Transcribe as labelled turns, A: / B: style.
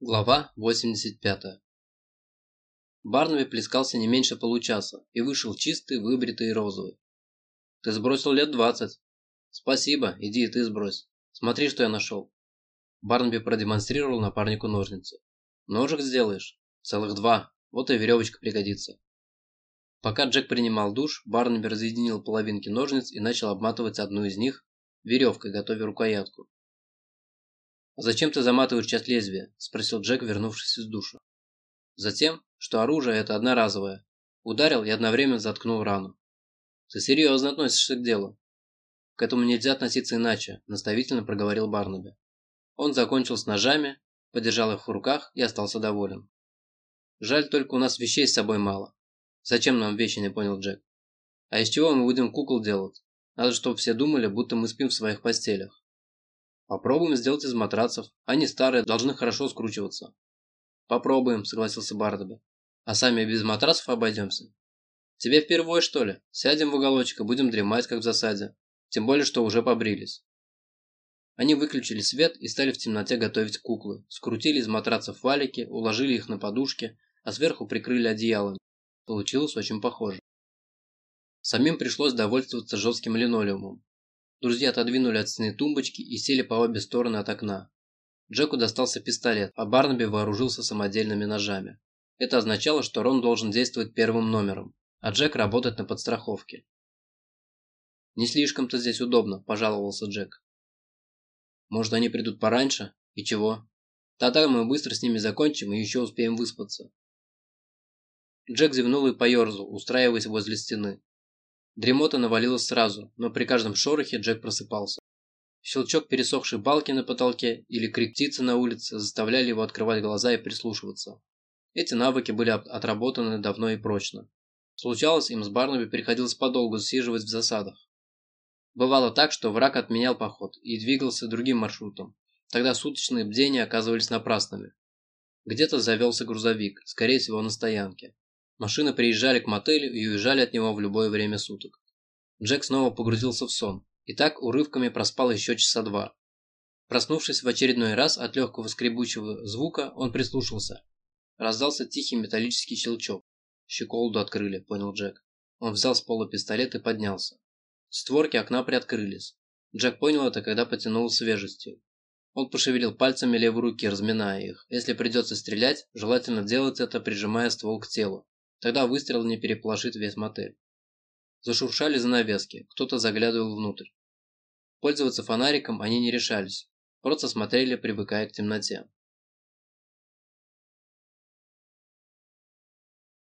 A: Глава 85 Барнаби плескался не меньше получаса и вышел чистый, выбритый и розовый. «Ты сбросил лет двадцать». «Спасибо, иди и ты сбрось. Смотри, что я нашел». Барнаби продемонстрировал напарнику ножницы. «Ножик сделаешь? Целых два. Вот и веревочка пригодится». Пока Джек принимал душ, Барнаби разъединил половинки ножниц и начал обматывать одну из них веревкой, готовя рукоятку. «Зачем ты заматываешь часть лезвия?» – спросил Джек, вернувшись из душа. «Затем, что оружие – это одноразовое. Ударил и одновременно заткнул рану. Ты серьезно относишься к делу?» «К этому нельзя относиться иначе», – наставительно проговорил Барнаби. Он закончил с ножами, подержал их в руках и остался доволен. «Жаль, только у нас вещей с собой мало». «Зачем нам вещи?» – не понял Джек. «А из чего мы будем кукол делать? Надо, чтобы все думали, будто мы спим в своих постелях». Попробуем сделать из матрацев. Они старые, должны хорошо скручиваться. Попробуем, согласился Барнаби. А сами без матрасов обойдемся. Тебе впервые, что ли? Сядем в уголочек и будем дремать, как в засаде. Тем более, что уже побрились. Они выключили свет и стали в темноте готовить куклы. Скрутили из матрацев валики, уложили их на подушки, а сверху прикрыли одеялом. Получилось очень похоже. Самим пришлось довольствоваться жестким линолеумом. Друзья отодвинули от стены тумбочки и сели по обе стороны от окна. Джеку достался пистолет, а Барнаби вооружился самодельными ножами. Это означало, что Рон должен действовать первым номером, а Джек работать на подстраховке. «Не слишком-то здесь удобно», – пожаловался Джек. «Может, они придут пораньше? И чего? Тогда мы быстро с ними закончим и еще успеем выспаться». Джек зевнул и поерзал, устраиваясь возле стены. Дремота навалилась сразу, но при каждом шорохе Джек просыпался. Щелчок пересохшей балки на потолке или крик птицы на улице заставляли его открывать глаза и прислушиваться. Эти навыки были отработаны давно и прочно. Случалось, им с Барнаби приходилось подолгу засиживать в засадах. Бывало так, что враг отменял поход и двигался другим маршрутом. Тогда суточные бдения оказывались напрасными. Где-то завелся грузовик, скорее всего на стоянке. Машины приезжали к мотелю и уезжали от него в любое время суток. Джек снова погрузился в сон, и так урывками проспал еще часа два. Проснувшись в очередной раз от легкого скребучего звука, он прислушался. Раздался тихий металлический щелчок. «Щеколду открыли», — понял Джек. Он взял с пола пистолет и поднялся. Створки окна приоткрылись. Джек понял это, когда потянул свежестью. Он пошевелил пальцами левой руки, разминая их. Если придется стрелять, желательно делать это, прижимая ствол к телу. Тогда выстрел не переполошит весь мотель. Зашуршали занавески, кто-то заглядывал внутрь. Пользоваться фонариком они не решались, просто смотрели, привыкая к темноте.